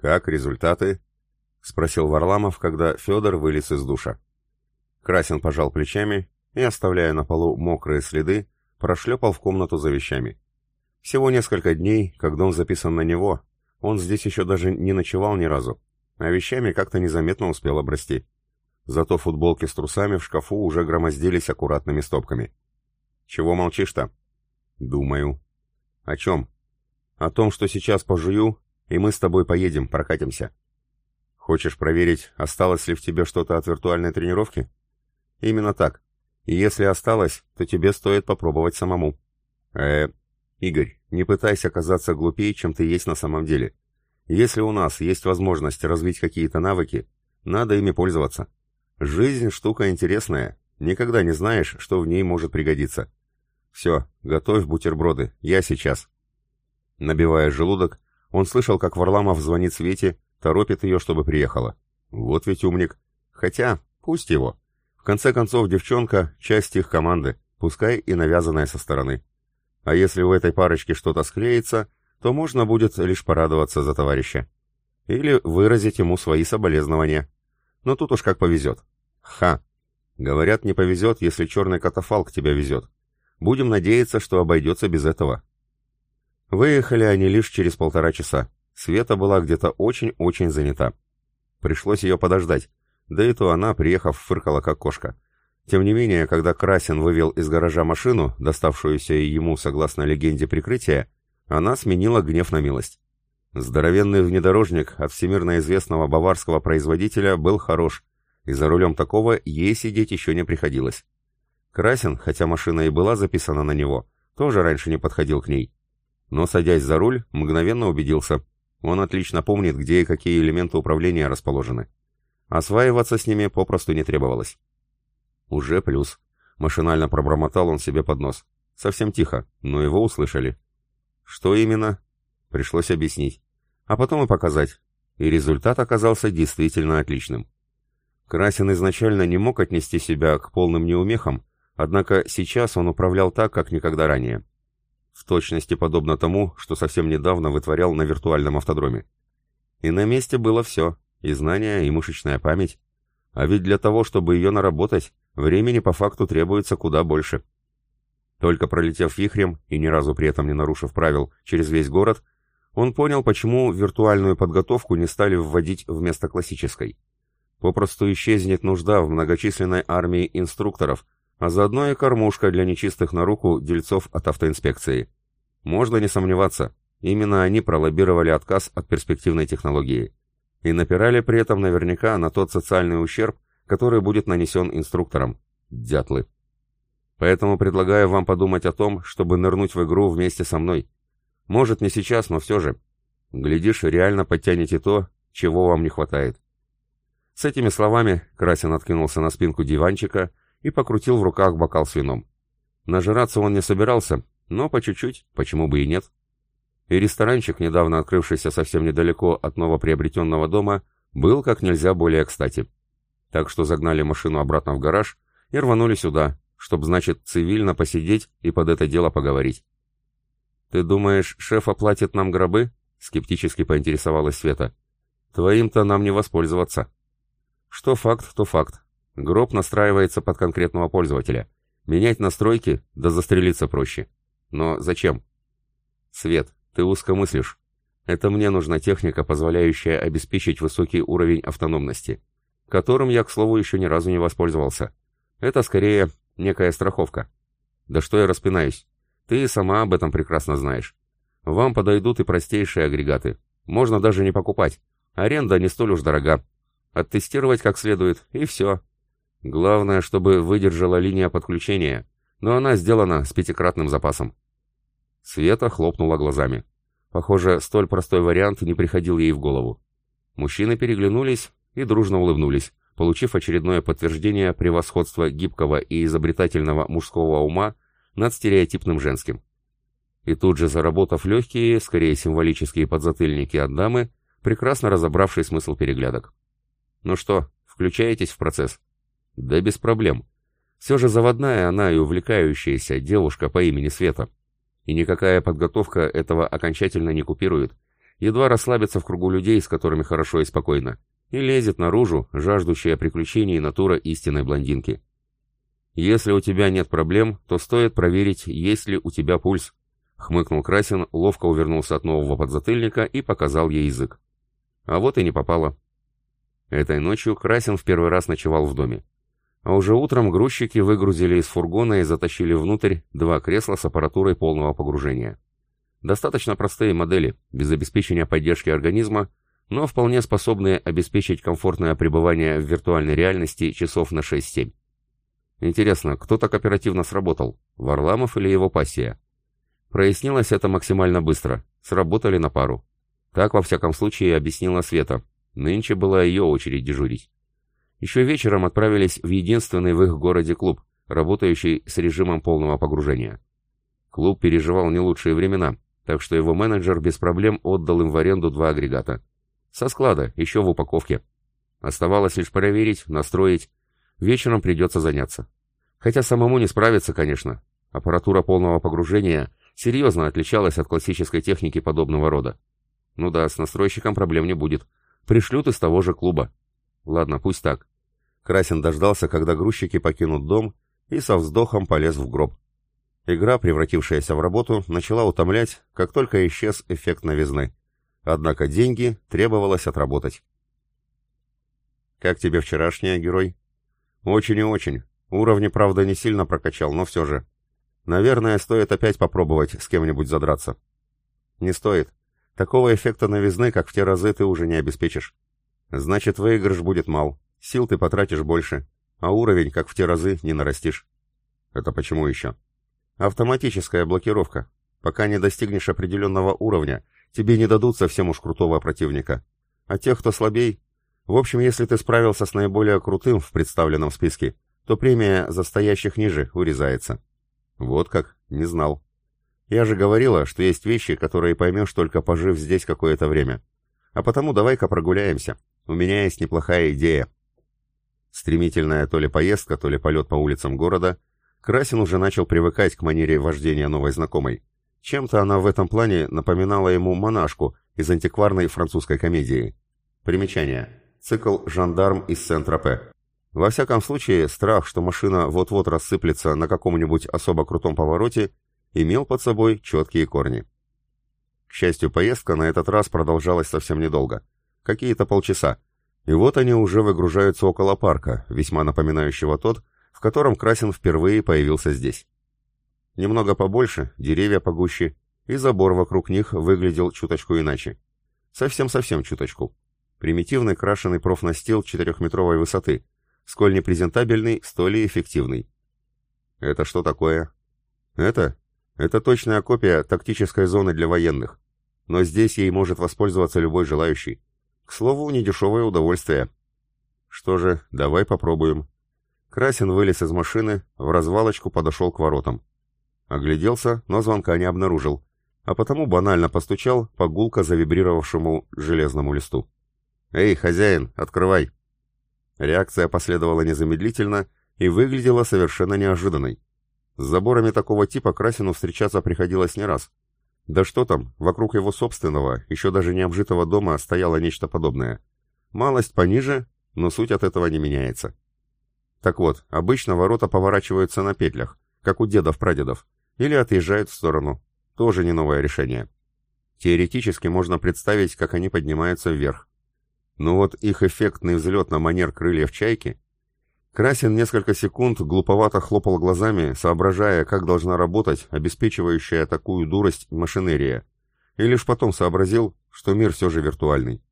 «Как результаты?» — спросил Варламов, когда Федор вылез из душа. Красин пожал плечами и, оставляя на полу мокрые следы, прошлепал в комнату за вещами. Всего несколько дней, как дом записан на него, он здесь еще даже не ночевал ни разу, а вещами как-то незаметно успел обрасти. Зато футболки с трусами в шкафу уже громоздились аккуратными стопками. «Чего молчишь-то?» «Думаю». «О чем?» «О том, что сейчас пожую, и мы с тобой поедем, прокатимся». «Хочешь проверить, осталось ли в тебе что-то от виртуальной тренировки?» «Именно так. И если осталось, то тебе стоит попробовать самому». «Э, Игорь, не пытайся казаться глупее, чем ты есть на самом деле. Если у нас есть возможность развить какие-то навыки, надо ими пользоваться. Жизнь штука интересная, никогда не знаешь, что в ней может пригодиться. Все, готовь бутерброды, я сейчас. Набивая желудок, он слышал, как Варламов звонит Свете, торопит ее, чтобы приехала. Вот ведь умник. Хотя, пусть его. В конце концов, девчонка — часть их команды, пускай и навязанная со стороны. А если у этой парочки что-то склеится, то можно будет лишь порадоваться за товарища. Или выразить ему свои соболезнования. Но тут уж как повезет. Ха! Говорят, не повезет, если черный катафалк тебя везет. Будем надеяться, что обойдется без этого. Выехали они лишь через полтора часа. Света была где-то очень-очень занята. Пришлось ее подождать. Да и то она, приехав, фыркала как кошка. Тем не менее, когда Красин вывел из гаража машину, доставшуюся ему согласно легенде прикрытия, она сменила гнев на милость. Здоровенный внедорожник от всемирно известного баварского производителя был хорош, и за рулем такого ей сидеть еще не приходилось. Красин, хотя машина и была записана на него, тоже раньше не подходил к ней. Но, садясь за руль, мгновенно убедился. Он отлично помнит, где и какие элементы управления расположены. Осваиваться с ними попросту не требовалось. Уже плюс. Машинально пробормотал он себе под нос. Совсем тихо, но его услышали. Что именно? Пришлось объяснить. А потом и показать. И результат оказался действительно отличным. Красин изначально не мог отнести себя к полным неумехам, однако сейчас он управлял так, как никогда ранее. В точности подобно тому, что совсем недавно вытворял на виртуальном автодроме. И на месте было все, и знания, и мышечная память. А ведь для того, чтобы ее наработать, Времени по факту требуется куда больше. Только пролетев вихрем и ни разу при этом не нарушив правил через весь город, он понял, почему виртуальную подготовку не стали вводить вместо классической. Попросту исчезнет нужда в многочисленной армии инструкторов, а заодно и кормушка для нечистых на руку дельцов от автоинспекции. Можно не сомневаться, именно они пролоббировали отказ от перспективной технологии. И напирали при этом наверняка на тот социальный ущерб, который будет нанесен инструкторам. Дятлы. Поэтому предлагаю вам подумать о том, чтобы нырнуть в игру вместе со мной. Может, не сейчас, но все же. Глядишь, реально подтянете то, чего вам не хватает. С этими словами Красин откинулся на спинку диванчика и покрутил в руках бокал с вином. Нажираться он не собирался, но по чуть-чуть, почему бы и нет. И ресторанчик, недавно открывшийся совсем недалеко от новоприобретенного дома, был как нельзя более кстати так что загнали машину обратно в гараж и рванули сюда, чтобы, значит, цивильно посидеть и под это дело поговорить. «Ты думаешь, шеф оплатит нам гробы?» — скептически поинтересовалась Света. «Твоим-то нам не воспользоваться». «Что факт, то факт. Гроб настраивается под конкретного пользователя. Менять настройки, да застрелиться проще. Но зачем?» «Свет, ты узко мыслишь. Это мне нужна техника, позволяющая обеспечить высокий уровень автономности которым я, к слову, еще ни разу не воспользовался. Это скорее некая страховка. Да что я распинаюсь? Ты сама об этом прекрасно знаешь. Вам подойдут и простейшие агрегаты. Можно даже не покупать. Аренда не столь уж дорога. Оттестировать как следует, и все. Главное, чтобы выдержала линия подключения, но она сделана с пятикратным запасом. Света хлопнула глазами. Похоже, столь простой вариант не приходил ей в голову. Мужчины переглянулись и дружно улыбнулись, получив очередное подтверждение превосходства гибкого и изобретательного мужского ума над стереотипным женским. И тут же заработав легкие, скорее символические подзатыльники от дамы, прекрасно разобравший смысл переглядок. «Ну что, включаетесь в процесс?» «Да без проблем. Все же заводная она и увлекающаяся девушка по имени Света. И никакая подготовка этого окончательно не купирует. едва расслабится в кругу людей, с которыми хорошо и спокойно, и лезет наружу, жаждущая приключений натура истинной блондинки. «Если у тебя нет проблем, то стоит проверить, есть ли у тебя пульс», — хмыкнул Красин, ловко увернулся от нового подзатыльника и показал ей язык. А вот и не попало. Этой ночью Красин в первый раз ночевал в доме. А уже утром грузчики выгрузили из фургона и затащили внутрь два кресла с аппаратурой полного погружения. Достаточно простые модели, без обеспечения поддержки организма, но вполне способные обеспечить комфортное пребывание в виртуальной реальности часов на 6-7. Интересно, кто так оперативно сработал, Варламов или его пассия? Прояснилось это максимально быстро, сработали на пару. Так, во всяком случае, объяснила Света. Нынче была ее очередь дежурить. Еще вечером отправились в единственный в их городе клуб, работающий с режимом полного погружения. Клуб переживал не лучшие времена, так что его менеджер без проблем отдал им в аренду два агрегата. Со склада, еще в упаковке. Оставалось лишь проверить, настроить. Вечером придется заняться. Хотя самому не справиться, конечно. Аппаратура полного погружения серьезно отличалась от классической техники подобного рода. Ну да, с настройщиком проблем не будет. Пришлют из того же клуба. Ладно, пусть так. Красин дождался, когда грузчики покинут дом, и со вздохом полез в гроб. Игра, превратившаяся в работу, начала утомлять, как только исчез эффект новизны. Однако деньги требовалось отработать. «Как тебе вчерашняя, герой?» «Очень и очень. Уровни, правда, не сильно прокачал, но все же. Наверное, стоит опять попробовать с кем-нибудь задраться». «Не стоит. Такого эффекта новизны, как в те разы, ты уже не обеспечишь. Значит, выигрыш будет мал, сил ты потратишь больше, а уровень, как в те разы, не нарастишь». «Это почему еще?» Автоматическая блокировка. Пока не достигнешь определенного уровня, тебе не дадут совсем уж крутого противника. А тех, кто слабей... В общем, если ты справился с наиболее крутым в представленном списке, то премия за стоящих ниже урезается. Вот как, не знал. Я же говорила, что есть вещи, которые поймешь только пожив здесь какое-то время. А потому давай-ка прогуляемся. У меня есть неплохая идея. Стремительная то ли поездка, то ли полет по улицам города — Красин уже начал привыкать к манере вождения новой знакомой. Чем-то она в этом плане напоминала ему монашку из антикварной французской комедии. Примечание. Цикл «Жандарм» из Сент-Тропе. Во всяком случае, страх, что машина вот-вот рассыплется на каком-нибудь особо крутом повороте, имел под собой четкие корни. К счастью, поездка на этот раз продолжалась совсем недолго. Какие-то полчаса. И вот они уже выгружаются около парка, весьма напоминающего тот, в котором Красин впервые появился здесь. Немного побольше, деревья погуще, и забор вокруг них выглядел чуточку иначе. Совсем-совсем чуточку. Примитивный крашеный профнастил четырехметровой высоты, сколь непрезентабельный, столь и эффективный. Это что такое? Это? Это точная копия тактической зоны для военных. Но здесь ей может воспользоваться любой желающий. К слову, недешевое удовольствие. Что же, давай попробуем. Красин вылез из машины, в развалочку подошел к воротам. Огляделся, но звонка не обнаружил, а потому банально постучал по гулко завибрировавшему железному листу. «Эй, хозяин, открывай!» Реакция последовала незамедлительно и выглядела совершенно неожиданной. С заборами такого типа Красину встречаться приходилось не раз. Да что там, вокруг его собственного, еще даже не обжитого дома стояло нечто подобное. Малость пониже, но суть от этого не меняется. Так вот, обычно ворота поворачиваются на петлях, как у дедов-прадедов, или отъезжают в сторону. Тоже не новое решение. Теоретически можно представить, как они поднимаются вверх. Но вот их эффектный взлет на манер крыльев чайки... Красин несколько секунд глуповато хлопал глазами, соображая, как должна работать обеспечивающая такую дурость машинерия, и лишь потом сообразил, что мир все же виртуальный.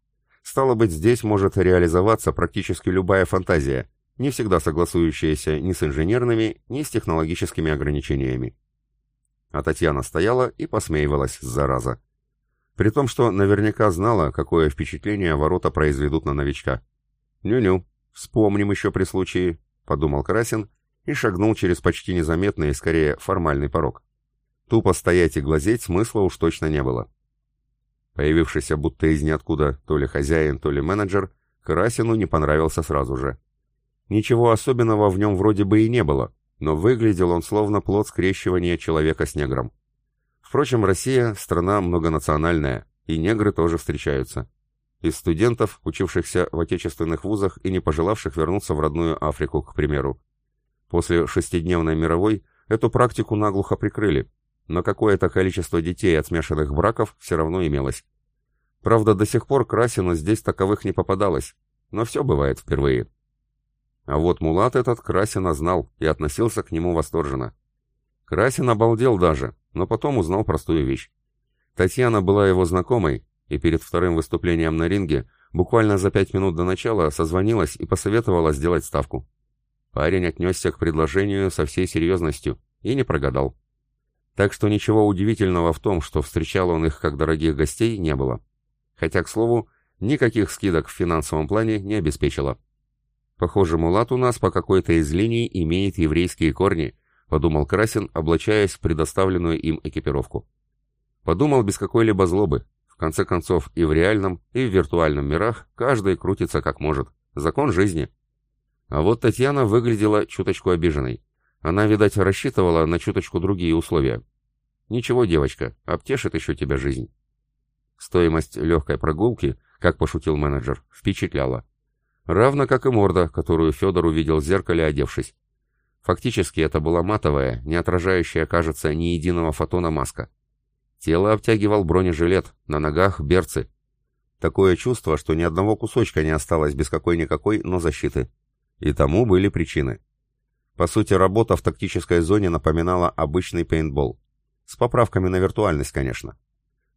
Стало быть, здесь может реализоваться практически любая фантазия, не всегда согласующаяся ни с инженерными, ни с технологическими ограничениями. А Татьяна стояла и посмеивалась, зараза. При том, что наверняка знала, какое впечатление ворота произведут на новичка. «Ню-ню, вспомним еще при случае», — подумал Красин и шагнул через почти незаметный, скорее формальный порог. Тупо стоять и глазеть смысла уж точно не было. Появившийся будто из ниоткуда то ли хозяин, то ли менеджер, Красину не понравился сразу же. Ничего особенного в нем вроде бы и не было, но выглядел он словно плод скрещивания человека с негром. Впрочем, Россия – страна многонациональная, И негры тоже встречаются. Из студентов, учившихся в отечественных вузах и не пожелавших вернуться в родную Африку, к примеру. После шестидневной мировой эту практику наглухо прикрыли, но какое-то количество детей от смешанных браков все равно имелось. Правда, до сих пор Красину здесь таковых не попадалось, но все бывает впервые. А вот Мулат этот Красина знал и относился к нему восторженно. Красин обалдел даже, но потом узнал простую вещь. Татьяна была его знакомой, и перед вторым выступлением на ринге буквально за пять минут до начала созвонилась и посоветовала сделать ставку. Парень отнесся к предложению со всей серьезностью и не прогадал. Так что ничего удивительного в том, что встречал он их как дорогих гостей, не было. Хотя, к слову, никаких скидок в финансовом плане не обеспечила. Похоже, Мулат у нас по какой-то из линий имеет еврейские корни, подумал Красин, облачаясь в предоставленную им экипировку. Подумал без какой-либо злобы. Конце концов, и в реальном, и в виртуальном мирах каждый крутится как может. Закон жизни. А вот Татьяна выглядела чуточку обиженной. Она, видать, рассчитывала на чуточку другие условия. «Ничего, девочка, обтешит еще тебя жизнь». Стоимость легкой прогулки, как пошутил менеджер, впечатляла. Равно как и морда, которую Федор увидел в зеркале, одевшись. Фактически это была матовая, не отражающая, кажется, ни единого фотона маска. Тело обтягивал бронежилет, на ногах берцы. Такое чувство, что ни одного кусочка не осталось без какой-никакой, но защиты. И тому были причины. По сути, работа в тактической зоне напоминала обычный пейнтбол. С поправками на виртуальность, конечно.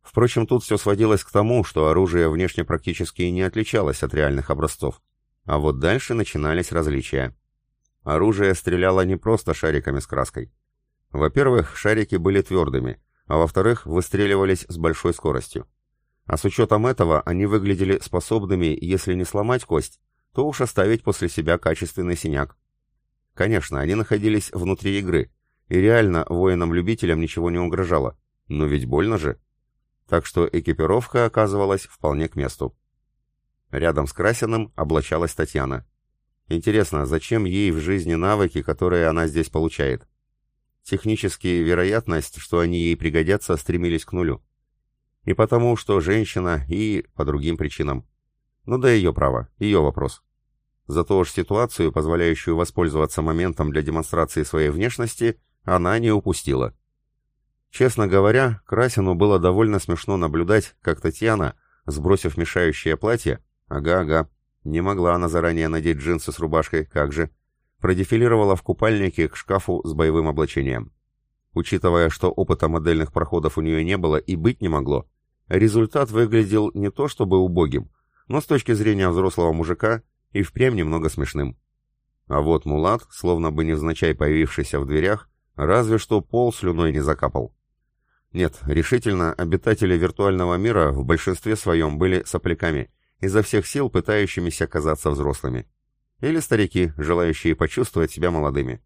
Впрочем, тут все сводилось к тому, что оружие внешне практически не отличалось от реальных образцов. А вот дальше начинались различия. Оружие стреляло не просто шариками с краской. Во-первых, шарики были твердыми, а во-вторых, выстреливались с большой скоростью. А с учетом этого они выглядели способными, если не сломать кость, то уж оставить после себя качественный синяк. Конечно, они находились внутри игры, и реально воинам-любителям ничего не угрожало, но ведь больно же. Так что экипировка оказывалась вполне к месту. Рядом с Красиным облачалась Татьяна. Интересно, зачем ей в жизни навыки, которые она здесь получает? Технически вероятность, что они ей пригодятся, стремились к нулю. И потому, что женщина, и по другим причинам. Ну да ее право, ее вопрос. Зато уж ситуацию, позволяющую воспользоваться моментом для демонстрации своей внешности, она не упустила. Честно говоря, Красину было довольно смешно наблюдать, как Татьяна, сбросив мешающее платье, Ага-ага. Не могла она заранее надеть джинсы с рубашкой, как же. Продефилировала в купальнике к шкафу с боевым облачением. Учитывая, что опыта модельных проходов у нее не было и быть не могло, результат выглядел не то чтобы убогим, но с точки зрения взрослого мужика и впрямь немного смешным. А вот Мулат, словно бы невзначай появившийся в дверях, разве что пол слюной не закапал. Нет, решительно, обитатели виртуального мира в большинстве своем были сопляками – изо всех сил пытающимися казаться взрослыми. Или старики, желающие почувствовать себя молодыми.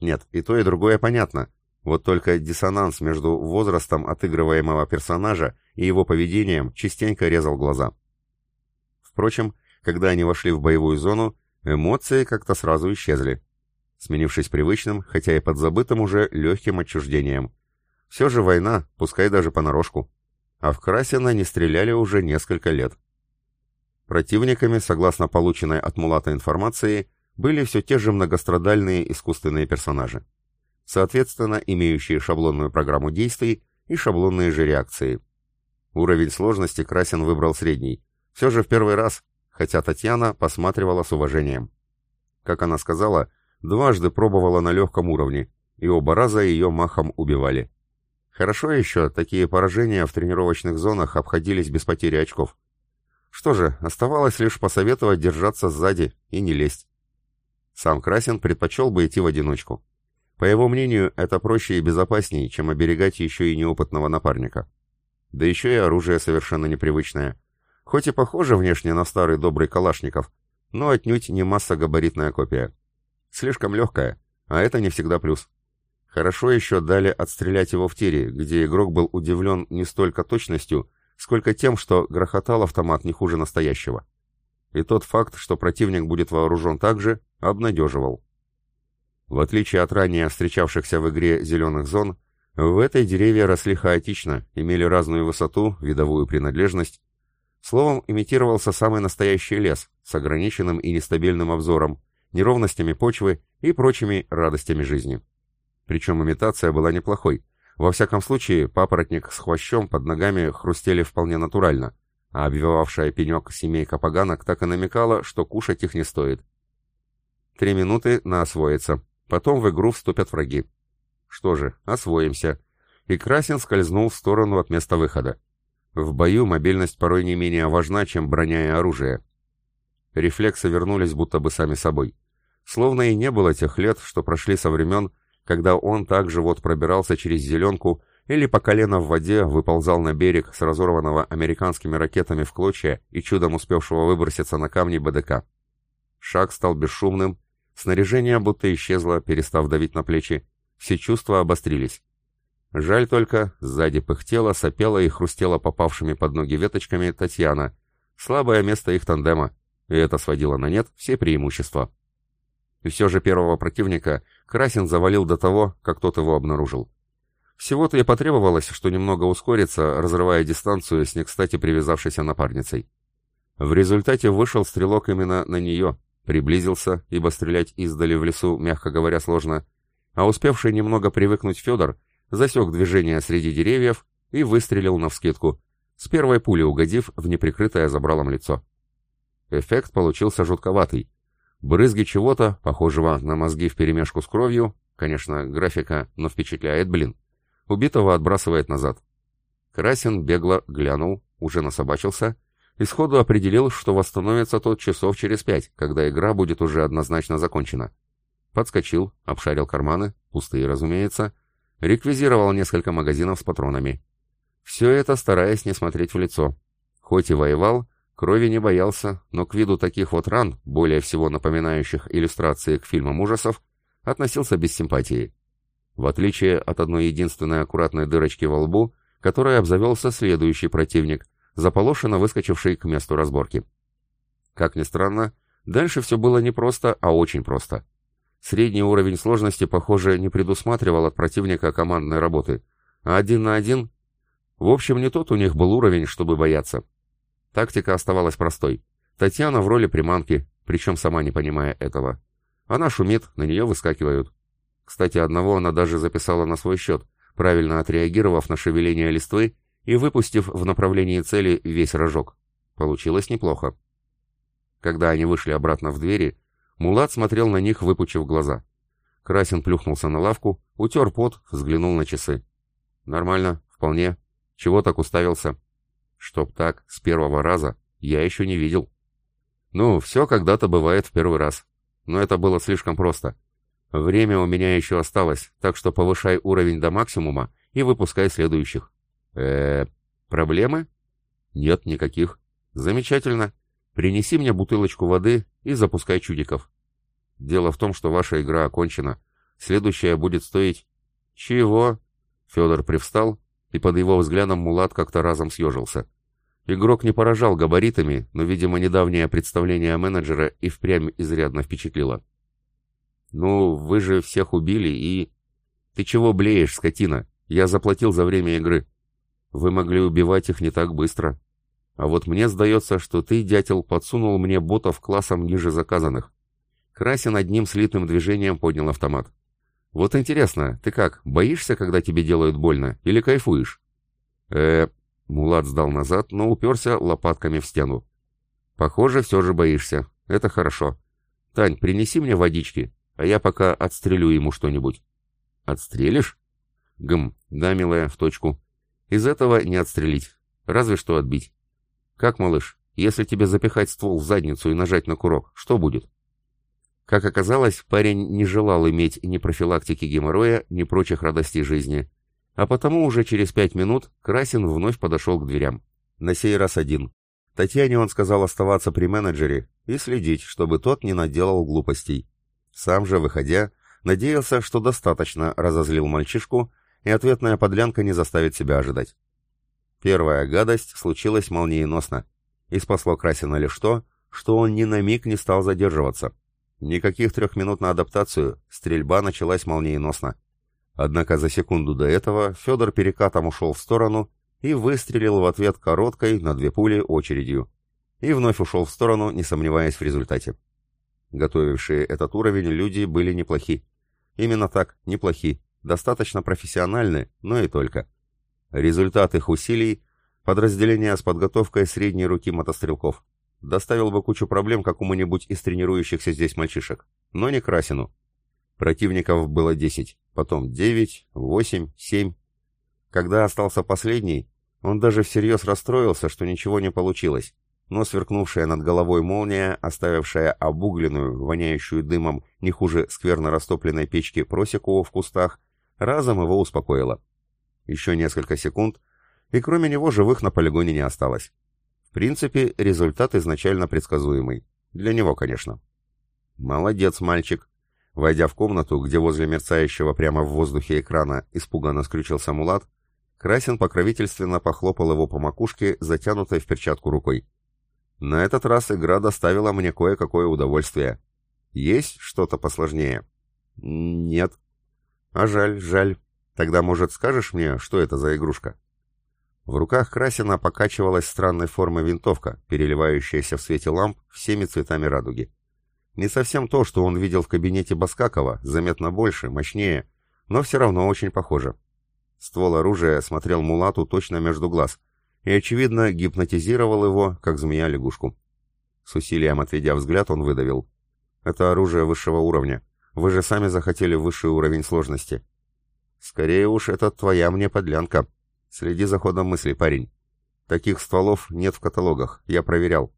Нет, и то, и другое понятно. Вот только диссонанс между возрастом отыгрываемого персонажа и его поведением частенько резал глаза. Впрочем, когда они вошли в боевую зону, эмоции как-то сразу исчезли, сменившись привычным, хотя и подзабытым уже легким отчуждением. Все же война, пускай даже понарошку. А в Красина не стреляли уже несколько лет. Противниками, согласно полученной от Мулата информации, были все те же многострадальные искусственные персонажи. Соответственно, имеющие шаблонную программу действий и шаблонные же реакции. Уровень сложности Красин выбрал средний. Все же в первый раз, хотя Татьяна посматривала с уважением. Как она сказала, дважды пробовала на легком уровне, и оба раза ее махом убивали. Хорошо еще, такие поражения в тренировочных зонах обходились без потери очков. Что же, оставалось лишь посоветовать держаться сзади и не лезть. Сам Красин предпочел бы идти в одиночку. По его мнению, это проще и безопаснее, чем оберегать еще и неопытного напарника. Да еще и оружие совершенно непривычное. Хоть и похоже внешне на старый добрый Калашников, но отнюдь не массогабаритная копия. Слишком легкая, а это не всегда плюс. Хорошо еще дали отстрелять его в тире, где игрок был удивлен не столько точностью, сколько тем, что грохотал автомат не хуже настоящего. И тот факт, что противник будет вооружен так же, обнадеживал. В отличие от ранее встречавшихся в игре зеленых зон, В этой деревья росли хаотично, имели разную высоту, видовую принадлежность. Словом, имитировался самый настоящий лес с ограниченным и нестабильным обзором, неровностями почвы и прочими радостями жизни. Причем имитация была неплохой. Во всяком случае, папоротник с хвощом под ногами хрустели вполне натурально, а обвивавшая пенек семейка поганок так и намекала, что кушать их не стоит. Три минуты на освоиться. Потом в игру вступят враги. Что же, освоимся. И Красин скользнул в сторону от места выхода. В бою мобильность порой не менее важна, чем броня и оружие. Рефлексы вернулись будто бы сами собой. Словно и не было тех лет, что прошли со времен, когда он также вот пробирался через зеленку или по колено в воде выползал на берег с разорванного американскими ракетами в клочья и чудом успевшего выброситься на камни БДК. Шаг стал бесшумным, снаряжение будто исчезло, перестав давить на плечи, все чувства обострились. Жаль только, сзади пыхтела, сопела и хрустела попавшими под ноги веточками Татьяна. Слабое место их тандема, и это сводило на нет все преимущества. И все же первого противника Красин завалил до того, как тот его обнаружил. Всего-то и потребовалось, что немного ускориться, разрывая дистанцию с не кстати привязавшейся напарницей. В результате вышел стрелок именно на нее, приблизился, ибо стрелять издали в лесу, мягко говоря, сложно, а успевший немного привыкнуть Федор засек движение среди деревьев и выстрелил навскидку, с первой пули угодив в неприкрытое забралом лицо. Эффект получился жутковатый. Брызги чего-то, похожего на мозги вперемешку с кровью, конечно, графика, но впечатляет, блин, убитого отбрасывает назад. Красин бегло глянул, уже насобачился, и сходу определил, что восстановится тот часов через пять, когда игра будет уже однозначно закончена. Подскочил, обшарил карманы, пустые, разумеется, реквизировал несколько магазинов с патронами. Все это стараясь не смотреть в лицо. Хоть и воевал, крови не боялся, но к виду таких вот ран, более всего напоминающих иллюстрации к фильмам ужасов, относился без симпатии. В отличие от одной единственной аккуратной дырочки во лбу, которой обзавелся следующий противник, заполошенно выскочивший к месту разборки. Как ни странно, дальше все было не просто, а очень просто. Средний уровень сложности, похоже, не предусматривал от противника командной работы. А один на один... В общем, не тот у них был уровень, чтобы бояться. Тактика оставалась простой. Татьяна в роли приманки, причем сама не понимая этого. Она шумит, на нее выскакивают. Кстати, одного она даже записала на свой счет, правильно отреагировав на шевеление листвы и выпустив в направлении цели весь рожок. Получилось неплохо. Когда они вышли обратно в двери, Мулат смотрел на них, выпучив глаза. Красин плюхнулся на лавку, утер пот, взглянул на часы. «Нормально, вполне. Чего так уставился?» «Чтоб так, с первого раза, я еще не видел». «Ну, все когда-то бывает в первый раз. Но это было слишком просто. Время у меня еще осталось, так что повышай уровень до максимума и выпускай следующих». э проблемы?» «Нет, никаких. Замечательно. Принеси мне бутылочку воды и запускай чудиков. Дело в том, что ваша игра окончена. Следующая будет стоить... Чего? Федор привстал, и под его взглядом Мулат как-то разом съежился. Игрок не поражал габаритами, но, видимо, недавнее представление менеджера и впрямь изрядно впечатлило. «Ну, вы же всех убили и...» «Ты чего блеешь, скотина? Я заплатил за время игры. Вы могли убивать их не так быстро. А вот мне сдается, что ты, дятел, подсунул мне ботов классом ниже заказанных. Красин одним слитным движением поднял автомат. Вот интересно, ты как, боишься, когда тебе делают больно, или кайфуешь? э Мулат сдал назад, но уперся лопатками в стену. Похоже, все же боишься. Это хорошо. Тань, принеси мне водички, а я пока отстрелю ему что-нибудь. Отстрелишь? Гм, да, милая, в точку. Из этого не отстрелить, разве что отбить. «Как, малыш, если тебе запихать ствол в задницу и нажать на курок, что будет?» Как оказалось, парень не желал иметь ни профилактики геморроя, ни прочих радостей жизни. А потому уже через пять минут Красин вновь подошел к дверям. На сей раз один. Татьяне он сказал оставаться при менеджере и следить, чтобы тот не наделал глупостей. Сам же, выходя, надеялся, что достаточно разозлил мальчишку, и ответная подлянка не заставит себя ожидать. Первая гадость случилась молниеносно. И спасло Красина лишь то, что он ни на миг не стал задерживаться. Никаких трех минут на адаптацию, стрельба началась молниеносно. Однако за секунду до этого Федор перекатом ушел в сторону и выстрелил в ответ короткой на две пули очередью. И вновь ушел в сторону, не сомневаясь в результате. Готовившие этот уровень люди были неплохи. Именно так, неплохи. Достаточно профессиональны, но и только. Результат их усилий – подразделение с подготовкой средней руки мотострелков. Доставил бы кучу проблем какому-нибудь из тренирующихся здесь мальчишек. Но не Красину. Противников было 10, потом 9, 8, 7. Когда остался последний, он даже всерьез расстроился, что ничего не получилось, но сверкнувшая над головой молния, оставившая обугленную, воняющую дымом не хуже скверно растопленной печки просеку в кустах, разом его успокоила. Еще несколько секунд, и кроме него живых на полигоне не осталось. В принципе, результат изначально предсказуемый. Для него, конечно. «Молодец, мальчик», Войдя в комнату, где возле мерцающего прямо в воздухе экрана испуганно скрючился Мулат, Красин покровительственно похлопал его по макушке, затянутой в перчатку рукой. «На этот раз игра доставила мне кое-какое удовольствие. Есть что-то посложнее?» «Нет». «А жаль, жаль. Тогда, может, скажешь мне, что это за игрушка?» В руках Красина покачивалась странной формы винтовка, переливающаяся в свете ламп всеми цветами радуги. Не совсем то, что он видел в кабинете Баскакова, заметно больше, мощнее, но все равно очень похоже. Ствол оружия смотрел Мулату точно между глаз и, очевидно, гипнотизировал его, как змея лягушку. С усилием отведя взгляд, он выдавил. «Это оружие высшего уровня. Вы же сами захотели высший уровень сложности». «Скорее уж, это твоя мне подлянка. Следи за ходом мысли, парень. Таких стволов нет в каталогах, я проверял.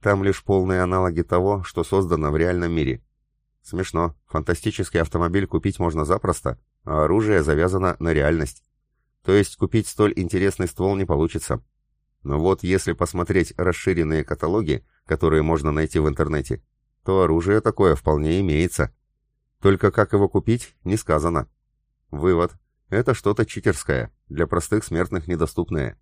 Там лишь полные аналоги того, что создано в реальном мире. Смешно. Фантастический автомобиль купить можно запросто, а оружие завязано на реальность. То есть купить столь интересный ствол не получится. Но вот если посмотреть расширенные каталоги, которые можно найти в интернете, то оружие такое вполне имеется. Только как его купить, не сказано. Вывод. Это что-то читерское, для простых смертных недоступное.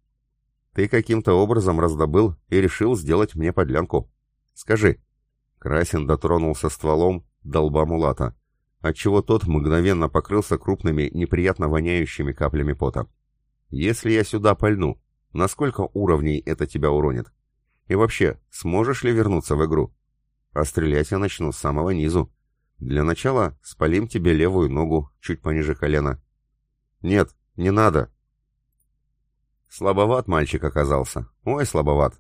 Ты каким-то образом раздобыл и решил сделать мне подлянку. Скажи». Красин дотронулся стволом до лба Мулата, отчего тот мгновенно покрылся крупными, неприятно воняющими каплями пота. «Если я сюда пальну, на сколько уровней это тебя уронит? И вообще, сможешь ли вернуться в игру? А стрелять я начну с самого низу. Для начала спалим тебе левую ногу, чуть пониже колена». «Нет, не надо», Слабоват мальчик оказался. Ой, слабоват.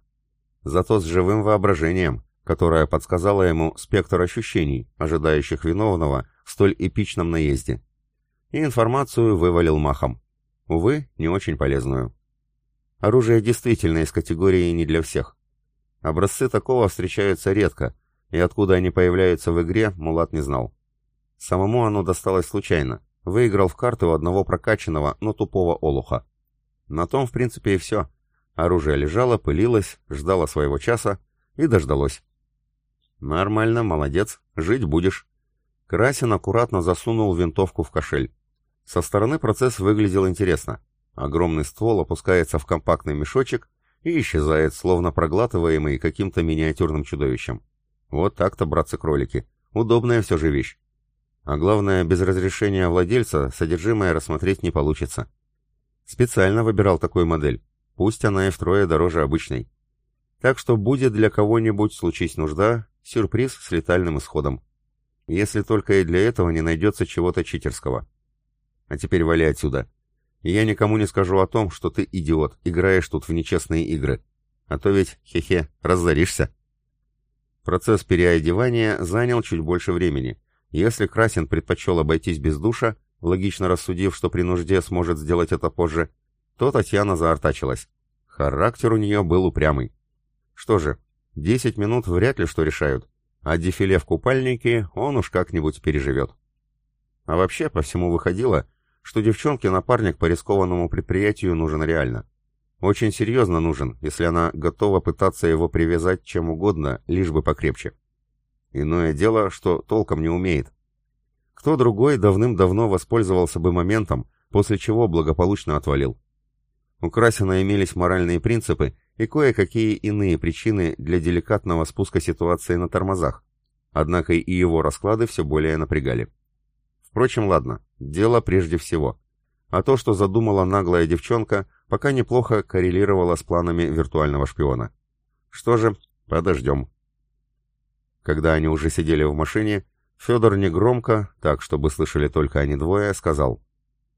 Зато с живым воображением, которое подсказало ему спектр ощущений, ожидающих виновного в столь эпичном наезде. И информацию вывалил махом. Увы, не очень полезную. Оружие действительно из категории не для всех. Образцы такого встречаются редко, и откуда они появляются в игре, Мулат не знал. Самому оно досталось случайно. Выиграл в карты у одного прокачанного, но тупого олуха. На том, в принципе, и все. Оружие лежало, пылилось, ждало своего часа и дождалось. «Нормально, молодец, жить будешь». Красин аккуратно засунул винтовку в кошель. Со стороны процесс выглядел интересно. Огромный ствол опускается в компактный мешочек и исчезает, словно проглатываемый каким-то миниатюрным чудовищем. Вот так-то, братцы-кролики. Удобная все же вещь. А главное, без разрешения владельца содержимое рассмотреть не получится. Специально выбирал такую модель, пусть она и втрое дороже обычной. Так что будет для кого-нибудь, случись нужда, сюрприз с летальным исходом. Если только и для этого не найдется чего-то читерского. А теперь вали отсюда. Я никому не скажу о том, что ты идиот, играешь тут в нечестные игры. А то ведь, хе-хе, разоришься. Процесс переодевания занял чуть больше времени. Если Красин предпочел обойтись без душа, логично рассудив, что при нужде сможет сделать это позже, то Татьяна заортачилась. Характер у нее был упрямый. Что же, десять минут вряд ли что решают, а дефиле в купальнике он уж как-нибудь переживет. А вообще, по всему выходило, что девчонке напарник по рискованному предприятию нужен реально. Очень серьезно нужен, если она готова пытаться его привязать чем угодно, лишь бы покрепче. Иное дело, что толком не умеет, кто другой давным-давно воспользовался бы моментом, после чего благополучно отвалил. У Красина имелись моральные принципы и кое-какие иные причины для деликатного спуска ситуации на тормозах, однако и его расклады все более напрягали. Впрочем, ладно, дело прежде всего. А то, что задумала наглая девчонка, пока неплохо коррелировало с планами виртуального шпиона. Что же, подождем. Когда они уже сидели в машине, Федор негромко, так чтобы слышали только они двое, сказал.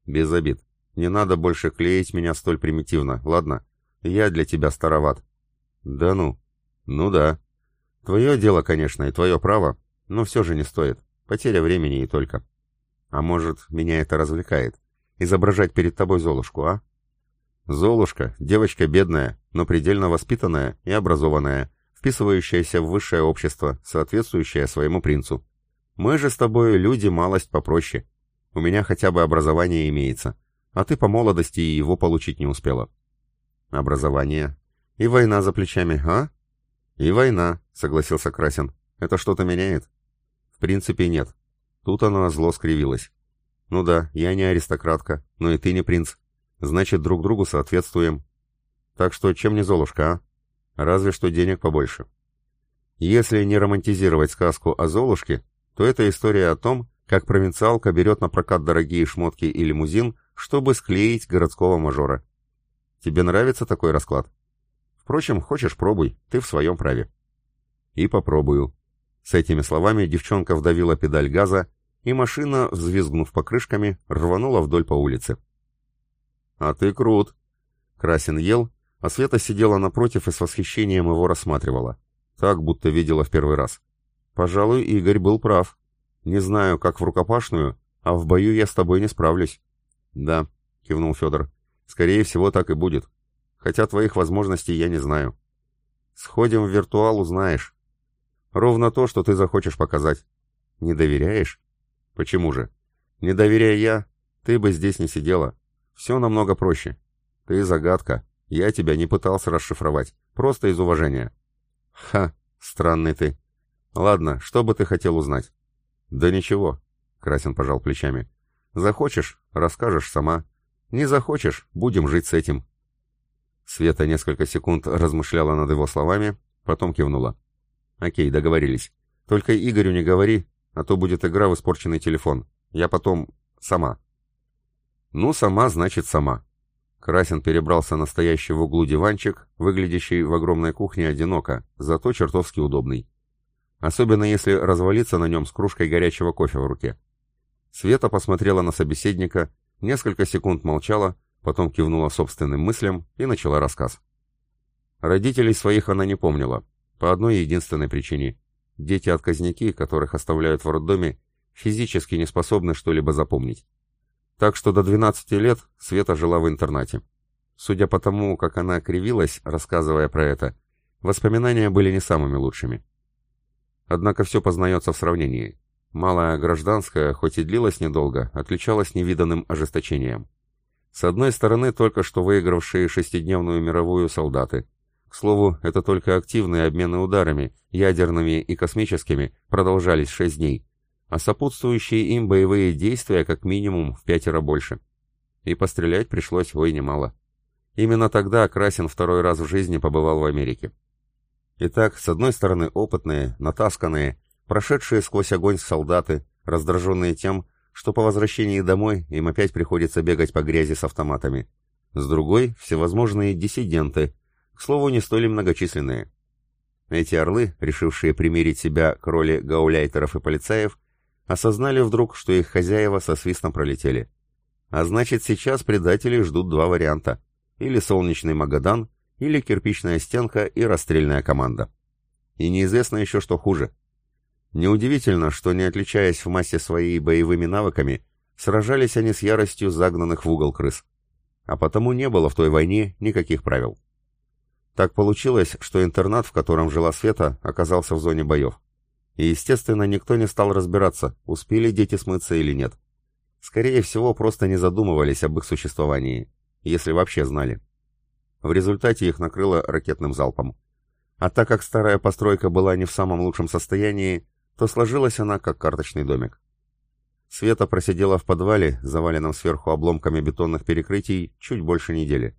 «Без обид. Не надо больше клеить меня столь примитивно, ладно? Я для тебя староват». «Да ну?» «Ну да. Твое дело, конечно, и твое право, но все же не стоит. Потеря времени и только. А может, меня это развлекает? Изображать перед тобой Золушку, а?» Золушка, девочка бедная, но предельно воспитанная и образованная, вписывающаяся в высшее общество, соответствующая своему принцу. Мы же с тобой люди малость попроще. У меня хотя бы образование имеется, а ты по молодости его получить не успела. Образование. И война за плечами, а? И война, согласился Красин. Это что-то меняет? В принципе, нет. Тут она зло скривилась. Ну да, я не аристократка, но и ты не принц. Значит, друг другу соответствуем. Так что чем не Золушка, а? Разве что денег побольше. Если не романтизировать сказку о Золушке, то это история о том, как провинциалка берет на прокат дорогие шмотки и лимузин, чтобы склеить городского мажора. Тебе нравится такой расклад? Впрочем, хочешь пробуй, ты в своем праве. И попробую. С этими словами девчонка вдавила педаль газа, и машина, взвизгнув покрышками, рванула вдоль по улице. «А ты крут!» Красин ел, а Света сидела напротив и с восхищением его рассматривала. Так, будто видела в первый раз. Пожалуй, Игорь был прав. Не знаю, как в рукопашную, а в бою я с тобой не справлюсь. Да, кивнул Федор. Скорее всего, так и будет. Хотя твоих возможностей я не знаю. Сходим в виртуал, узнаешь. Ровно то, что ты захочешь показать. Не доверяешь? Почему же? Не доверяя я, ты бы здесь не сидела. Все намного проще. Ты загадка. Я тебя не пытался расшифровать. Просто из уважения. Ха, странный ты. Ладно, что бы ты хотел узнать? Да ничего, Красин пожал плечами. Захочешь, расскажешь сама. Не захочешь, будем жить с этим. Света несколько секунд размышляла над его словами, потом кивнула. Окей, договорились. Только Игорю не говори, а то будет игра в испорченный телефон. Я потом... сама. Ну, сама, значит, сама. Красин перебрался на стоящий в углу диванчик, выглядящий в огромной кухне одиноко, зато чертовски удобный особенно если развалиться на нем с кружкой горячего кофе в руке. Света посмотрела на собеседника, несколько секунд молчала, потом кивнула собственным мыслям и начала рассказ. Родителей своих она не помнила, по одной единственной причине. Дети-отказники, которых оставляют в роддоме, физически не способны что-либо запомнить. Так что до 12 лет Света жила в интернате. Судя по тому, как она кривилась, рассказывая про это, воспоминания были не самыми лучшими. Однако все познается в сравнении. Малая гражданская, хоть и длилась недолго, отличалась невиданным ожесточением. С одной стороны, только что выигравшие шестидневную мировую солдаты. К слову, это только активные обмены ударами, ядерными и космическими, продолжались шесть дней, а сопутствующие им боевые действия как минимум в пятеро больше. И пострелять пришлось, ой, немало. Именно тогда Красин второй раз в жизни побывал в Америке. Итак, с одной стороны опытные, натасканные, прошедшие сквозь огонь солдаты, раздраженные тем, что по возвращении домой им опять приходится бегать по грязи с автоматами. С другой — всевозможные диссиденты, к слову, не столь многочисленные. Эти орлы, решившие примирить себя к роли гауляйтеров и полицаев, осознали вдруг, что их хозяева со свистом пролетели. А значит, сейчас предатели ждут два варианта. Или солнечный Магадан, или кирпичная стенка и расстрельная команда. И неизвестно еще, что хуже. Неудивительно, что, не отличаясь в массе своей боевыми навыками, сражались они с яростью загнанных в угол крыс. А потому не было в той войне никаких правил. Так получилось, что интернат, в котором жила Света, оказался в зоне боев. И, естественно, никто не стал разбираться, успели дети смыться или нет. Скорее всего, просто не задумывались об их существовании, если вообще знали. В результате их накрыло ракетным залпом. А так как старая постройка была не в самом лучшем состоянии, то сложилась она как карточный домик. Света просидела в подвале, заваленном сверху обломками бетонных перекрытий, чуть больше недели.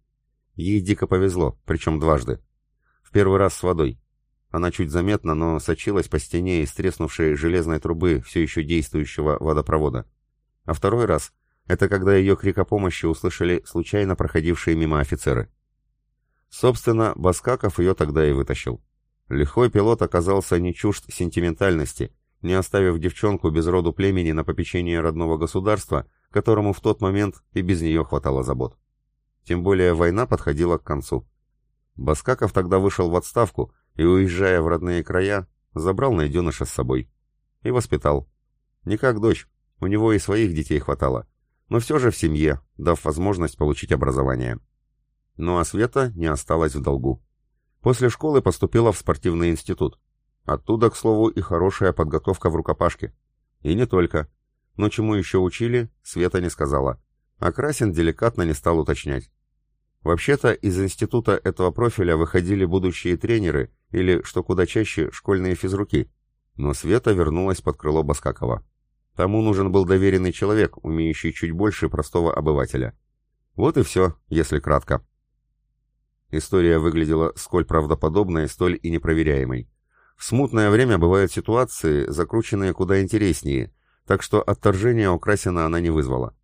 Ей дико повезло, причем дважды. В первый раз с водой. Она чуть заметно, но сочилась по стене из треснувшей железной трубы все еще действующего водопровода. а второй раз — это когда ее крик о помощи услышали случайно проходившие мимо офицеры. Собственно, Баскаков ее тогда и вытащил. Лихой пилот оказался не чужд сентиментальности, не оставив девчонку без роду племени на попечение родного государства, которому в тот момент и без нее хватало забот. Тем более война подходила к концу. Баскаков тогда вышел в отставку и, уезжая в родные края, забрал найденыша с собой. И воспитал. Не как дочь, у него и своих детей хватало, но все же в семье, дав возможность получить образование. Ну а Света не осталась в долгу. После школы поступила в спортивный институт. Оттуда, к слову, и хорошая подготовка в рукопашке. И не только. Но чему еще учили, Света не сказала. А Красин деликатно не стал уточнять. Вообще-то из института этого профиля выходили будущие тренеры или, что куда чаще, школьные физруки. Но Света вернулась под крыло Баскакова. Тому нужен был доверенный человек, умеющий чуть больше простого обывателя. Вот и все, если кратко. История выглядела сколь правдоподобной, столь и непроверяемой. В смутное время бывают ситуации, закрученные куда интереснее, так что отторжения у Красина она не вызвала.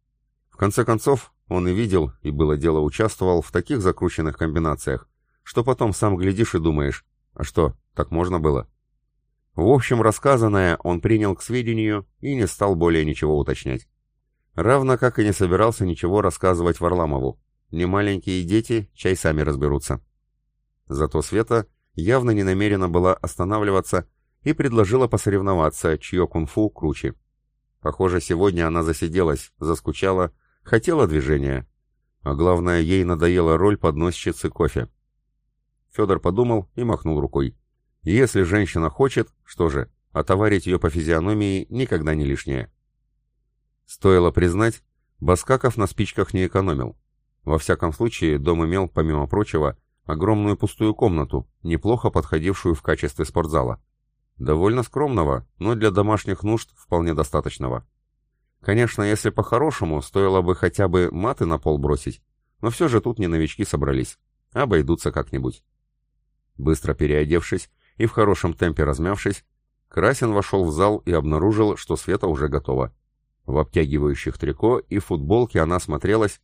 В конце концов, он и видел, и было дело участвовал в таких закрученных комбинациях, что потом сам глядишь и думаешь, а что, так можно было? В общем, рассказанное он принял к сведению и не стал более ничего уточнять. Равно как и не собирался ничего рассказывать Варламову. Не маленькие дети, чай сами разберутся. Зато Света явно не намерена была останавливаться и предложила посоревноваться, чье кунг-фу круче. Похоже, сегодня она засиделась, заскучала, Хотела движения. А главное, ей надоела роль подносчицы кофе. Федор подумал и махнул рукой. Если женщина хочет, что же, отоварить ее по физиономии никогда не лишнее. Стоило признать, Баскаков на спичках не экономил. Во всяком случае, дом имел, помимо прочего, огромную пустую комнату, неплохо подходившую в качестве спортзала. Довольно скромного, но для домашних нужд вполне достаточного. Конечно, если по-хорошему, стоило бы хотя бы маты на пол бросить, но все же тут не новички собрались. Обойдутся как-нибудь. Быстро переодевшись и в хорошем темпе размявшись, Красин вошел в зал и обнаружил, что Света уже готова. В обтягивающих трико и футболке она смотрелась...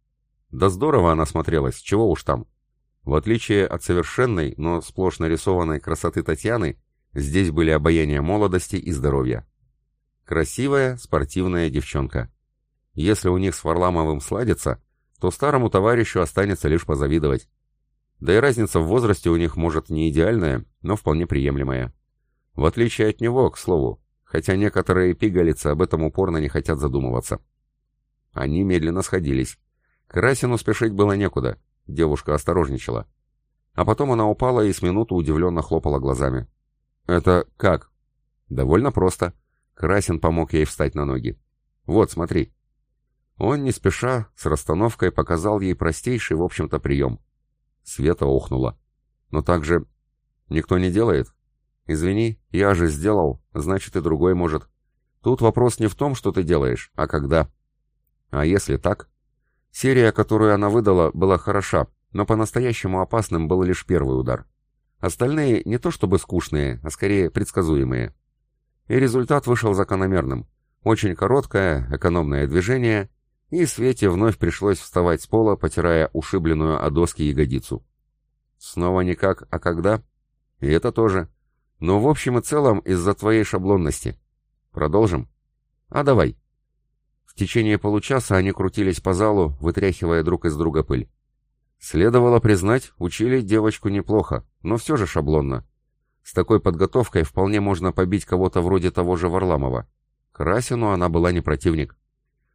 Да здорово она смотрелась, чего уж там. В отличие от совершенной, но сплошь нарисованной красоты Татьяны, здесь были обаяния молодости и здоровья. Красивая, спортивная девчонка. Если у них с Варламовым сладится, то старому товарищу останется лишь позавидовать. Да и разница в возрасте у них может не идеальная, но вполне приемлемая. В отличие от него, к слову, хотя некоторые пигалицы об этом упорно не хотят задумываться. Они медленно сходились. Красину спешить было некуда, девушка осторожничала. А потом она упала и с минуту удивленно хлопала глазами. «Это как?» «Довольно просто. Красин помог ей встать на ноги. «Вот, смотри». Он не спеша, с расстановкой показал ей простейший, в общем-то, прием. Света охнула. «Но так же никто не делает?» «Извини, я же сделал, значит и другой может. Тут вопрос не в том, что ты делаешь, а когда». «А если так?» Серия, которую она выдала, была хороша, но по-настоящему опасным был лишь первый удар. Остальные не то чтобы скучные, а скорее предсказуемые. И результат вышел закономерным. Очень короткое, экономное движение, и Свете вновь пришлось вставать с пола, потирая ушибленную о доски ягодицу. Снова никак, а когда? И это тоже. Но в общем и целом из-за твоей шаблонности. Продолжим? А давай. В течение получаса они крутились по залу, вытряхивая друг из друга пыль. Следовало признать, учили девочку неплохо, но все же шаблонно. С такой подготовкой вполне можно побить кого-то вроде того же Варламова. Красину она была не противник.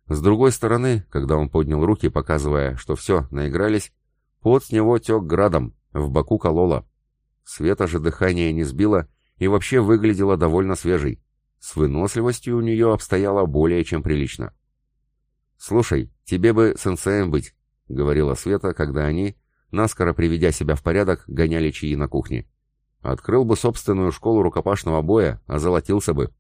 С другой стороны, когда он поднял руки, показывая, что все, наигрались, пот с него тек градом, в боку кололо. Света же дыхание не сбило и вообще выглядела довольно свежей. С выносливостью у нее обстояло более чем прилично. «Слушай, тебе бы сенсеем быть», — говорила Света, когда они, наскоро приведя себя в порядок, гоняли чаи на кухне. Открыл бы собственную школу рукопашного боя, озолотился бы.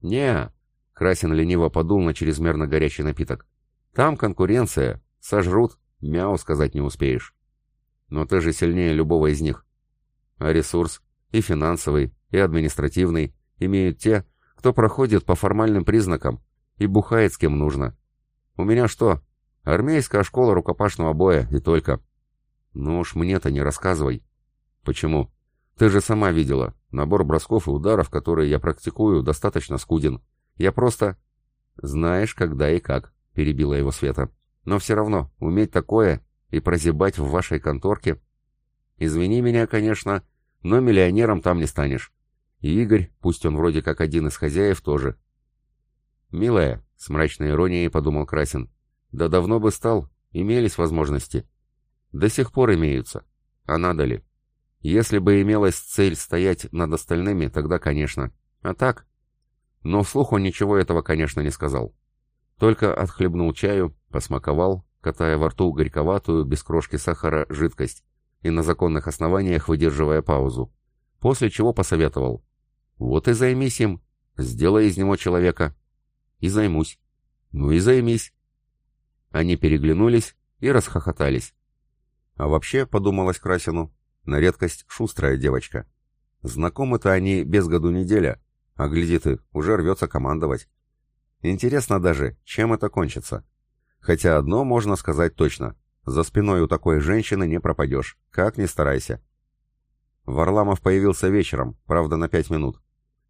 не Красин лениво подул на чрезмерно горячий напиток. «Там конкуренция. Сожрут. Мяу сказать не успеешь. Но ты же сильнее любого из них. А ресурс, и финансовый, и административный, имеют те, кто проходит по формальным признакам, и бухает с кем нужно. У меня что? Армейская школа рукопашного боя, и только. Ну уж мне-то не рассказывай. Почему? Ты же сама видела. Набор бросков и ударов, которые я практикую, достаточно скуден. Я просто... Знаешь, когда и как, перебила его Света. Но все равно, уметь такое и прозябать в вашей конторке... Извини меня, конечно, но миллионером там не станешь. И Игорь, пусть он вроде как один из хозяев, тоже. «Милая», — с мрачной иронией подумал Красин, — «да давно бы стал, имелись возможности. До сих пор имеются. А надо ли? Если бы имелась цель стоять над остальными, тогда, конечно. А так? Но вслух он ничего этого, конечно, не сказал. Только отхлебнул чаю, посмаковал, катая во рту горьковатую, без крошки сахара, жидкость, и на законных основаниях выдерживая паузу. После чего посоветовал. «Вот и займись им. Сделай из него человека». «И займусь». «Ну и займись». Они переглянулись и расхохотались. А вообще, подумалось Красину, на редкость шустрая девочка. Знакомы-то они без году неделя, а гляди ты, уже рвется командовать. Интересно даже, чем это кончится. Хотя одно можно сказать точно. За спиной у такой женщины не пропадешь, как ни старайся. Варламов появился вечером, правда на пять минут.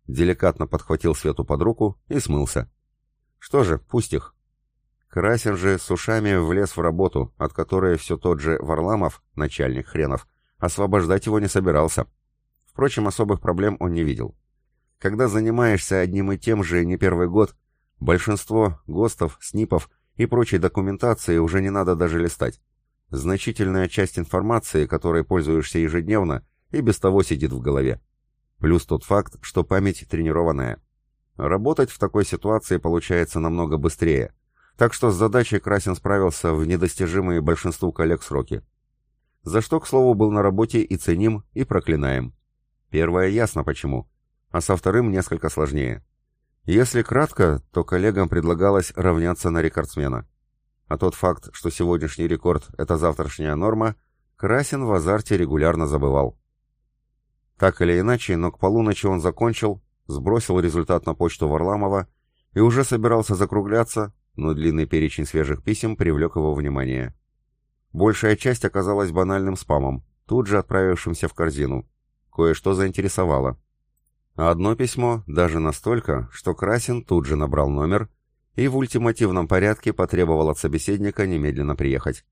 Деликатно подхватил Свету под руку и смылся. Что же, пусть их. Красин же с ушами влез в работу, от которой все тот же Варламов, начальник хренов, освобождать его не собирался. Впрочем, особых проблем он не видел. Когда занимаешься одним и тем же не первый год, большинство ГОСТов, СНИПов и прочей документации уже не надо даже листать. Значительная часть информации, которой пользуешься ежедневно, и без того сидит в голове. Плюс тот факт, что память тренированная. Работать в такой ситуации получается намного быстрее – так что с задачей Красин справился в недостижимые большинству коллег сроки. За что, к слову, был на работе и ценим, и проклинаем. Первое ясно почему, а со вторым несколько сложнее. Если кратко, то коллегам предлагалось равняться на рекордсмена. А тот факт, что сегодняшний рекорд – это завтрашняя норма, Красин в азарте регулярно забывал. Так или иначе, но к полуночи он закончил, сбросил результат на почту Варламова и уже собирался закругляться, но длинный перечень свежих писем привлек его внимание. Большая часть оказалась банальным спамом, тут же отправившимся в корзину. Кое-что заинтересовало. А одно письмо даже настолько, что Красин тут же набрал номер и в ультимативном порядке потребовал от собеседника немедленно приехать.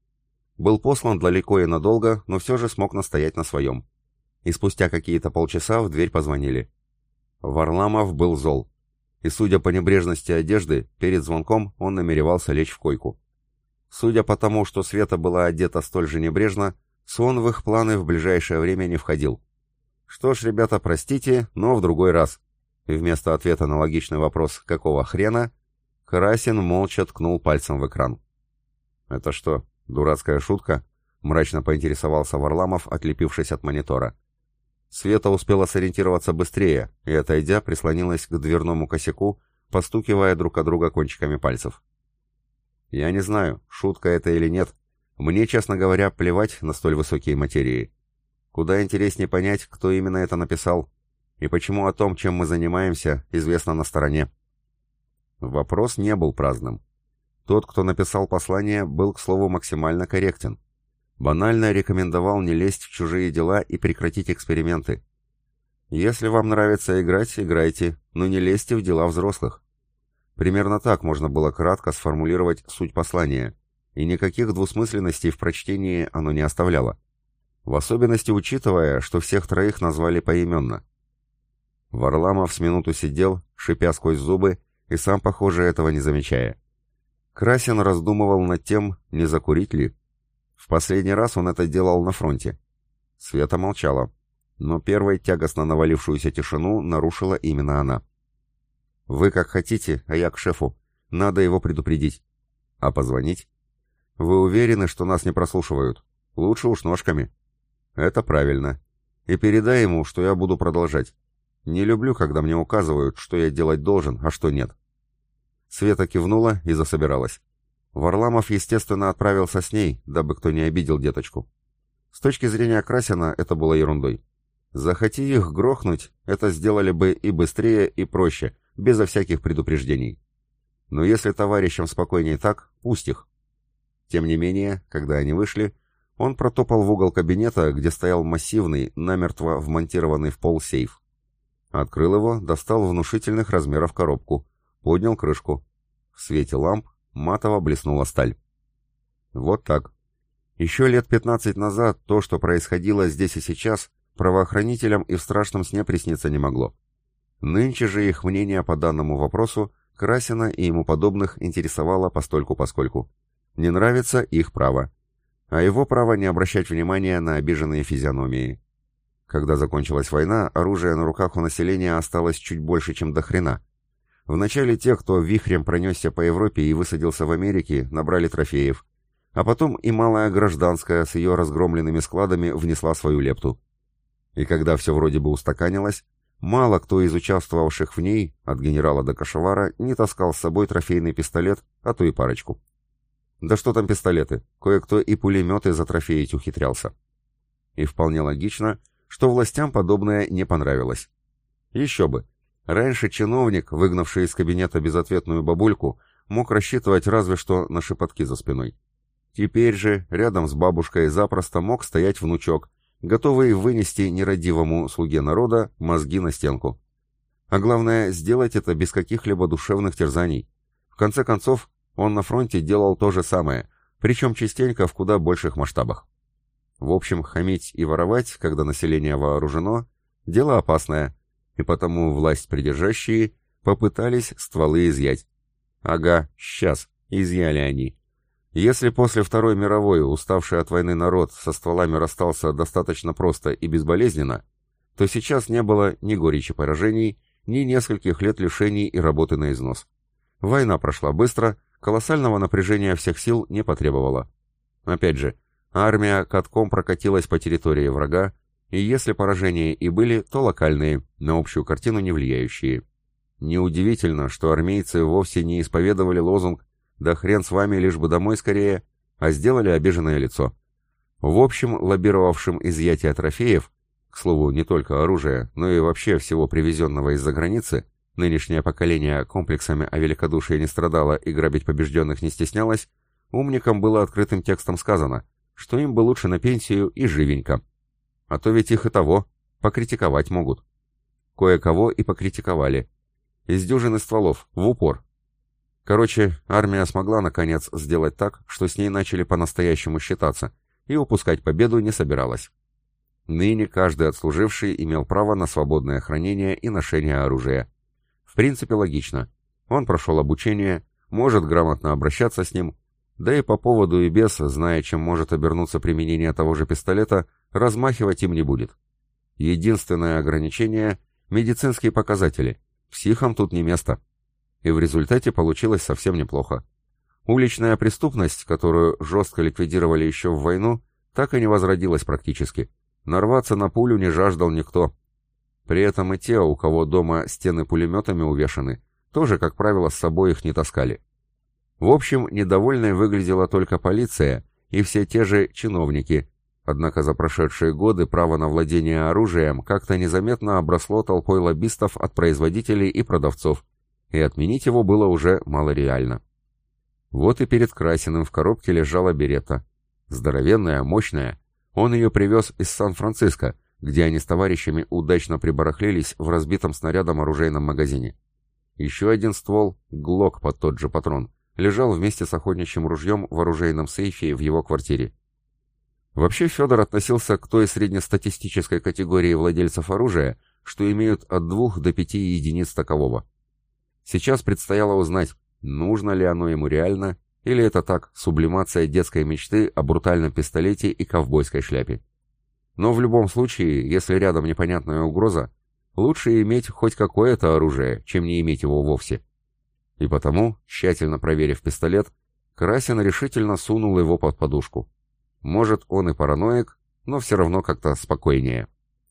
Был послан далеко и надолго, но все же смог настоять на своем. И спустя какие-то полчаса в дверь позвонили. Варламов был зол и, судя по небрежности одежды, перед звонком он намеревался лечь в койку. Судя по тому, что Света была одета столь же небрежно, сон в их планы в ближайшее время не входил. Что ж, ребята, простите, но в другой раз. И вместо ответа на логичный вопрос «какого хрена?» Красин молча ткнул пальцем в экран. «Это что, дурацкая шутка?» — мрачно поинтересовался Варламов, отлепившись от монитора. Света успела сориентироваться быстрее и, отойдя, прислонилась к дверному косяку, постукивая друг от друга кончиками пальцев. «Я не знаю, шутка это или нет. Мне, честно говоря, плевать на столь высокие материи. Куда интереснее понять, кто именно это написал, и почему о том, чем мы занимаемся, известно на стороне». Вопрос не был праздным. Тот, кто написал послание, был, к слову, максимально корректен. Банально рекомендовал не лезть в чужие дела и прекратить эксперименты. Если вам нравится играть, играйте, но не лезьте в дела взрослых. Примерно так можно было кратко сформулировать суть послания, и никаких двусмысленностей в прочтении оно не оставляло. В особенности учитывая, что всех троих назвали поименно. Варламов с минуту сидел, шипя сквозь зубы, и сам, похоже, этого не замечая. Красин раздумывал над тем, не закурить ли, в последний раз он это делал на фронте. Света молчала, но первой тягостно навалившуюся тишину нарушила именно она. «Вы как хотите, а я к шефу. Надо его предупредить. А позвонить? Вы уверены, что нас не прослушивают? Лучше уж ножками». «Это правильно. И передай ему, что я буду продолжать. Не люблю, когда мне указывают, что я делать должен, а что нет». Света кивнула и засобиралась. Варламов, естественно, отправился с ней, дабы кто не обидел деточку. С точки зрения Красина это было ерундой. Захоти их грохнуть, это сделали бы и быстрее, и проще, безо всяких предупреждений. Но если товарищам спокойнее так, пусть их. Тем не менее, когда они вышли, он протопал в угол кабинета, где стоял массивный, намертво вмонтированный в пол сейф. Открыл его, достал внушительных размеров коробку, поднял крышку. В свете ламп матово блеснула сталь. Вот так. Еще лет 15 назад то, что происходило здесь и сейчас, правоохранителям и в страшном сне присниться не могло. Нынче же их мнение по данному вопросу Красина и ему подобных интересовало постольку-поскольку. Не нравится их право. А его право не обращать внимания на обиженные физиономии. Когда закончилась война, оружия на руках у населения осталось чуть больше, чем до хрена. Вначале те, кто вихрем пронесся по Европе и высадился в Америке, набрали трофеев, а потом и малая гражданская с ее разгромленными складами внесла свою лепту. И когда все вроде бы устаканилось, мало кто из участвовавших в ней, от генерала до кошевара, не таскал с собой трофейный пистолет, а то и парочку. Да что там пистолеты, кое-кто и пулеметы затрофеить ухитрялся. И вполне логично, что властям подобное не понравилось. Еще бы, раньше чиновник, выгнавший из кабинета безответную бабульку, мог рассчитывать разве что на шепотки за спиной. Теперь же рядом с бабушкой запросто мог стоять внучок, готовый вынести нерадивому слуге народа мозги на стенку. А главное, сделать это без каких-либо душевных терзаний. В конце концов, он на фронте делал то же самое, причем частенько в куда больших масштабах. В общем, хамить и воровать, когда население вооружено, дело опасное, и потому власть придержащие попытались стволы изъять. Ага, сейчас, изъяли они. Если после Второй мировой уставший от войны народ со стволами расстался достаточно просто и безболезненно, то сейчас не было ни горечи поражений, ни нескольких лет лишений и работы на износ. Война прошла быстро, колоссального напряжения всех сил не потребовала. Опять же, армия катком прокатилась по территории врага, и если поражения и были, то локальные, на общую картину не влияющие. Неудивительно, что армейцы вовсе не исповедовали лозунг да хрен с вами, лишь бы домой скорее, а сделали обиженное лицо. В общем, лоббировавшим изъятие трофеев, к слову, не только оружия, но и вообще всего привезенного из-за границы, нынешнее поколение комплексами о великодушии не страдало и грабить побежденных не стеснялось, умникам было открытым текстом сказано, что им бы лучше на пенсию и живенько. А то ведь их и того, покритиковать могут. Кое-кого и покритиковали. Из дюжины стволов, в упор, Короче, армия смогла наконец сделать так, что с ней начали по-настоящему считаться, и упускать победу не собиралась. Ныне каждый отслуживший имел право на свободное хранение и ношение оружия. В принципе, логично. Он прошел обучение, может грамотно обращаться с ним, да и по поводу и без, зная, чем может обернуться применение того же пистолета, размахивать им не будет. Единственное ограничение – медицинские показатели. Психам тут не место и в результате получилось совсем неплохо. Уличная преступность, которую жестко ликвидировали еще в войну, так и не возродилась практически. Нарваться на пулю не жаждал никто. При этом и те, у кого дома стены пулеметами увешаны, тоже, как правило, с собой их не таскали. В общем, недовольной выглядела только полиция и все те же чиновники, однако за прошедшие годы право на владение оружием как-то незаметно обросло толпой лоббистов от производителей и продавцов, и отменить его было уже малореально. Вот и перед Красиным в коробке лежала берета. Здоровенная, мощная. Он ее привез из Сан-Франциско, где они с товарищами удачно прибарахлились в разбитом снарядом оружейном магазине. Еще один ствол, глок под тот же патрон, лежал вместе с охотничьим ружьем в оружейном сейфе в его квартире. Вообще Федор относился к той среднестатистической категории владельцев оружия, что имеют от двух до пяти единиц такового. Сейчас предстояло узнать, нужно ли оно ему реально, или это так, сублимация детской мечты о брутальном пистолете и ковбойской шляпе. Но в любом случае, если рядом непонятная угроза, лучше иметь хоть какое-то оружие, чем не иметь его вовсе. И потому, тщательно проверив пистолет, Красин решительно сунул его под подушку. Может, он и параноик, но все равно как-то спокойнее.